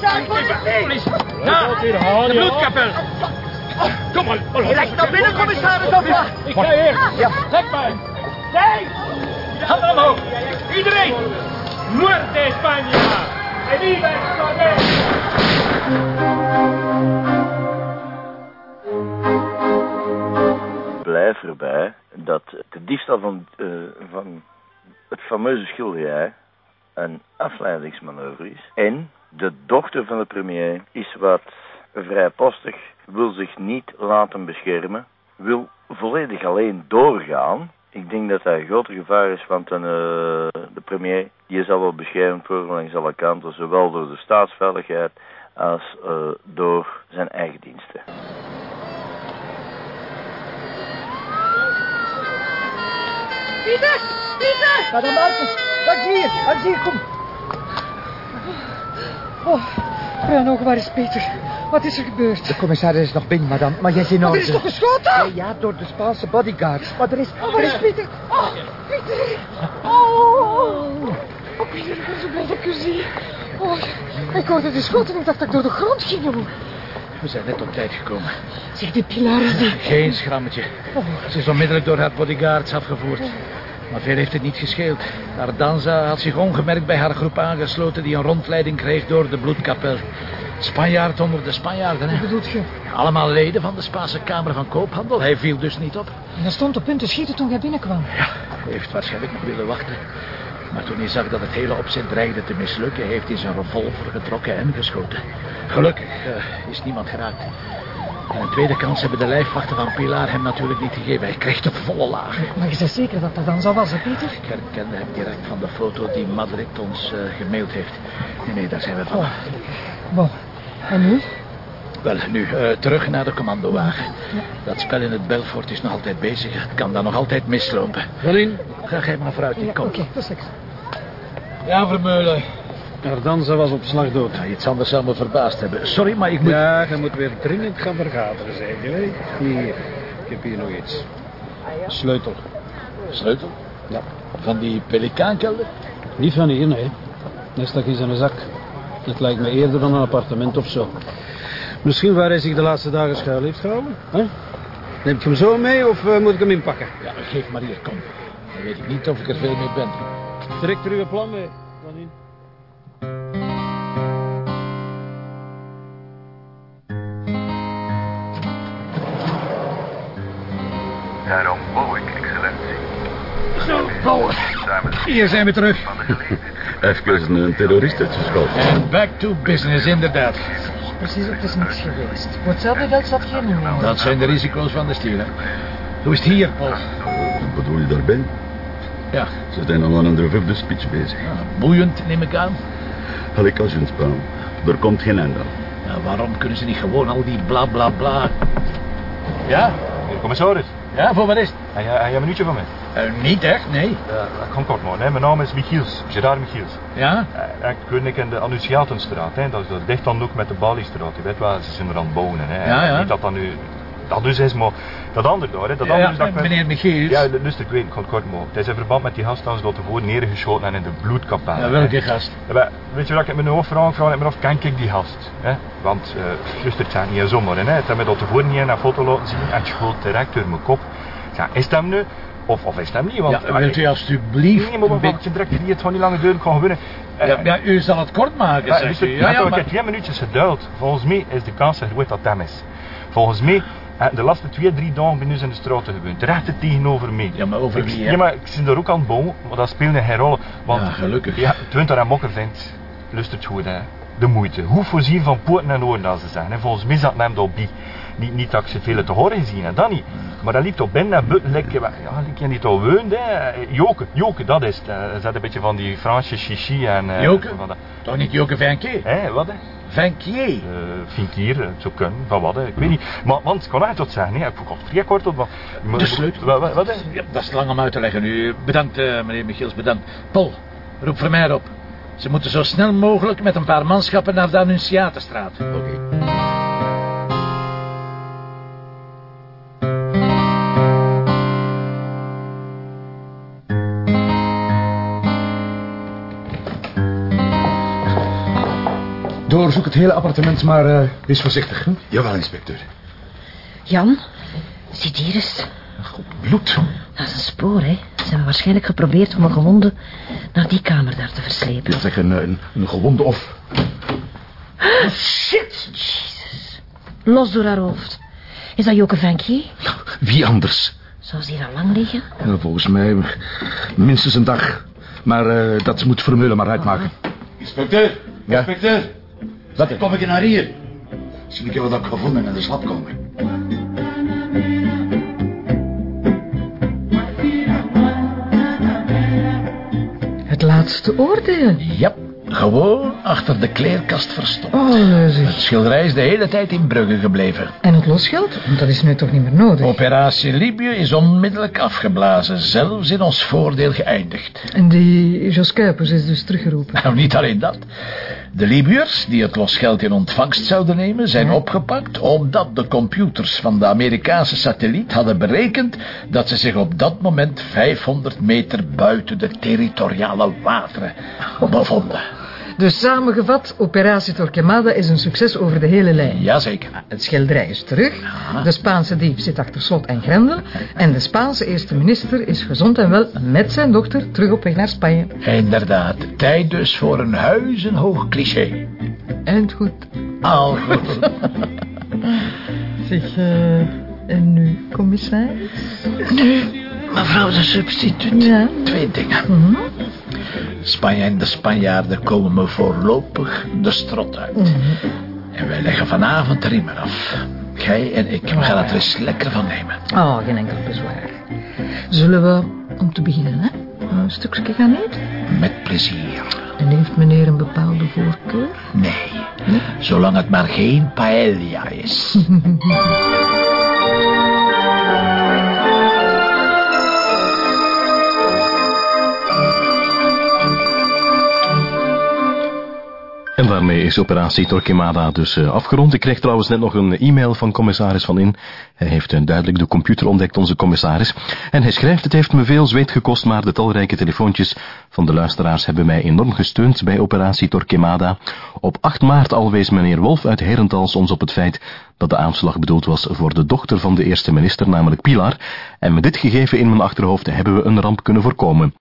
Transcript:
Politie! Daar! De bloedkapel! Kom maar! Direct naar binnen, commissaris Alva. Ik ga hier! Ja. Trek mij! Kijk! Handen omhoog! Iedereen! Muerte España! En viva España! blijf erbij dat de diefstal van, eh, van het fameuze schilderij een afleidingsmanoeuvre is. En de dochter van de premier is wat vrijpostig, wil zich niet laten beschermen, wil volledig alleen doorgaan. Ik denk dat dat een groter gevaar is, want een, eh, de premier die zal wel beschermd worden langs alle kanten, zowel door de staatsveiligheid als eh, door zijn eigen diensten. Pieter! Pieter! Madame Alpes, Algier, Algier, kom. Oh, mijn ogen, waar is Peter? Wat is er gebeurd? De commissaris is nog binnen, madame, maar jij is in orde. er is toch geschoten? Ja, ja, door de Spaanse bodyguards. Maar er is... Oh, waar is Pieter? Oh, Pieter! Oh, oh Pieter, ik ben zo blij dat ik u zie. Oh, ik hoorde de schoten en ik dacht dat ik door de grond ging. We zijn net op tijd gekomen. Zeg, die is die... Geen schrammetje. Ze is onmiddellijk door haar bodyguards afgevoerd. Maar veel heeft het niet gescheeld. Ardanza had zich ongemerkt bij haar groep aangesloten... die een rondleiding kreeg door de bloedkapel. Spanjaard onder de Spanjaarden, hè? Wat bedoelt je? Allemaal leden van de Spaanse Kamer van Koophandel. Hij viel dus niet op. En hij stond op punt te schieten toen jij binnenkwam. Ja, hij heeft waarschijnlijk nog willen wachten. Maar toen hij zag dat het hele opzet dreigde te mislukken... heeft hij zijn revolver getrokken en geschoten. Gelukkig eh, is niemand geraakt. En een tweede kans hebben de lijfwachten van Pilar hem natuurlijk niet gegeven. Hij kreeg de volle laag. Maar je bent zeker dat dat dan zo was, hè, Pieter? Ik herkende hem direct van de foto die Madrid ons eh, gemaild heeft. Nee, nee, daar zijn we van. Oh, bon. En nu? Wel, nu eh, terug naar de commandowagen. Dat spel in het Belfort is nog altijd bezig. Het kan dan nog altijd mislopen. Valin? Ga jij maar vooruit, Ja, ik kom. Oké, perfect. Ja, Vermeulen. Ardanza was op slag dood. Ja, iets anders zou me verbaasd hebben. Sorry, maar ik moet... Ja, je moet weer dringend gaan vergaderen, zeg je. Hier, ik heb hier nog iets. Een sleutel. Sleutel? Ja. Van die pelikaankelder? Niet van hier, nee. Hij stak in zijn zak. Het lijkt me eerder van een appartement of zo. Misschien waar hij zich de laatste dagen schuil heeft gehouden. Hè? Neem ik hem zo mee of eh, moet ik hem inpakken? Ja, geef maar hier, kom. Dan weet ik niet of ik er veel mee ben. Trek er uw plan mee. Dan in. Hier zijn we terug. Even een terrorist uitgeschoten. En back to business, inderdaad. Precies, het is niks geweest. Voor hetzelfde geld zat geen meer. Dat zijn de risico's van de stier, hè. Hoe is het hier, Paul? Wat bedoel je daarbij? Ja, Ze zijn al aan een vijfde speech bezig. boeiend, neem ik aan. Gelijk als een spel. Er komt geen einde aan. Ja, waarom kunnen ze niet gewoon al die bla bla bla... Ja, commissaris. Ja, voor wat is het? Heb je een minuutje van mij? Eh, niet echt, nee. Dat kan kort. Hè. Mijn naam is Michiels, Gerard Michiels. Ja? Eh, Ik woon in de Annunciatenstraat. Hè. Dat is dat dicht dan ook met de Baliestraat. Je weet wel, ze zijn er aan het bouwen. Hè. Ja, ja. Niet dat dat nu... Dat dus is, maar dat andere daar, hè. Dat Ja, is dat met- meneer Michiels. Ja, luister, ik weet, ik kan het kort maken. Het is in verband met die gast dat ervoor neergeschoten en in de bloedkapel. Ja, welke gast? Ja, maar weet je wat ik in mijn hoofd vraag? Vraag ik me af, ken ik die gast? Hè? Want, luister, het zijn niet zomaar, hè? Het heeft me dat tevoren niet in een foto laten zien en het schoot direct door mijn kop. Ja, is dat nu? Of, of is dat niet? Want, Ja, wilt u alstublieft Nee, maar een ik direct hier, het niet langer duren, ik ga gewinnen. Eh, Ja, ja, u zal het kort maken, zegt u. ja, Ja, ja, ik maar... heb twee minuutjes geduild. Volgens mij is de kans groot dat dat hem is. Volgens mij, eh, de laatste twee, drie dagen ben ik in de straten gewoond. Recht tegenover mij. Ja, maar over Ik- wie, hè? Ja, maar ik zit daar ook aan het bouwen, maar dat speelde geen rol. Want, Ja, gelukkig. Ja, het dat hij mokker vindt, lustert goed, hè. De moeite. Hoe voorzien van poorten en oren als ze zijn. hè. Volgens mij zat hem daarbij. Niet, niet dat ik zoveel te horen zie, hè, dat niet. Maar dat liep toch binnen en buiten, lekker, ja, ik je niet al woont, hè. Joken, joken, dat is het. Er zat een beetje van die Franse chichi en... eh, Joken? Van dat, Toch niet Joke Vinquier? hè, wat, hè? Vinquier? Uh, Vinkier, het zou kunnen, van wat, hè. ik weet niet. Maar, want, ik kan echt wat zeggen, hè. ik vond het vrij kort op. maar- De sleutel. Wat, wat? Ja, dat is lang om uit te leggen nu. Bedankt, eh, meneer Michiels, bedankt. Paul, roep voor mij op. Ze moeten zo snel mogelijk met een paar manschappen naar de Annunciatenstraat. Oké. Doorzoek het hele appartement, maar uh, wees voorzichtig. Hè? Jawel, inspecteur. Jan, ziet hier eens. God, bloed. Dat is een spoor, hè. Ze hebben waarschijnlijk geprobeerd om een gewonde naar die kamer daar te verslepen. Ja, zeg, een, een, een gewonde of... Oh, shit! Jezus. Los door haar hoofd. Is dat Joke Venkie? Wie anders? Zou ze hier al lang liggen? Ja, volgens mij minstens een dag. Maar uh, dat moet Vermeulen maar uitmaken. Inspecteur, Ja? inspecteur. Wat? Kom ik naar hier. Zie ik wat ik gevonden in de slaapkamer. Het laatste oordeel. Ja, gewoon achter de kleerkast verstopt. Oh. Het schilderij is de hele tijd in Brugge gebleven. En het losgeld? Want dat is nu toch niet meer nodig. Operatie Libië is onmiddellijk afgeblazen, zelfs in ons voordeel geëindigd. En die Jos Kuipers is dus teruggeroepen. Nou, niet alleen dat. De Libiërs, die het losgeld in ontvangst zouden nemen, zijn opgepakt omdat de computers van de Amerikaanse satelliet hadden berekend dat ze zich op dat moment 500 meter buiten de territoriale wateren bevonden. Dus samengevat, operatie Torquemada is een succes over de hele lijn. Jazeker. Het schilderij is terug. De Spaanse dief zit achter slot en grendel. En de Spaanse eerste minister is gezond en wel met zijn dochter terug op weg naar Spanje. Inderdaad, tijd dus voor een huizenhoog cliché. En goed. Al goed. Zeg, eh, en nu, commissaris? Nu, mevrouw de substituut. Ja. Twee dingen. Mhm. Spanje en de Spanjaarden komen me voorlopig de strot uit. En wij leggen vanavond de riemen af. Jij en ik, we gaan het er eens lekker van nemen. Oh, geen enkel bezwaar. Zullen we, om te beginnen, hè, een stukje gaan eten? Met plezier. En heeft meneer een bepaalde voorkeur? Nee, zolang het maar geen paella is. En daarmee is operatie Torquemada dus uh, afgerond. Ik kreeg trouwens net nog een e-mail van commissaris Van In. Hij heeft uh, duidelijk de computer ontdekt, onze commissaris. En hij schrijft, het heeft me veel zweet gekost, maar de talrijke telefoontjes van de luisteraars hebben mij enorm gesteund bij operatie Torquemada. Op 8 maart al wees meneer Wolf uit Herentals ons op het feit dat de aanslag bedoeld was voor de dochter van de eerste minister, namelijk Pilar. En met dit gegeven in mijn achterhoofd hebben we een ramp kunnen voorkomen.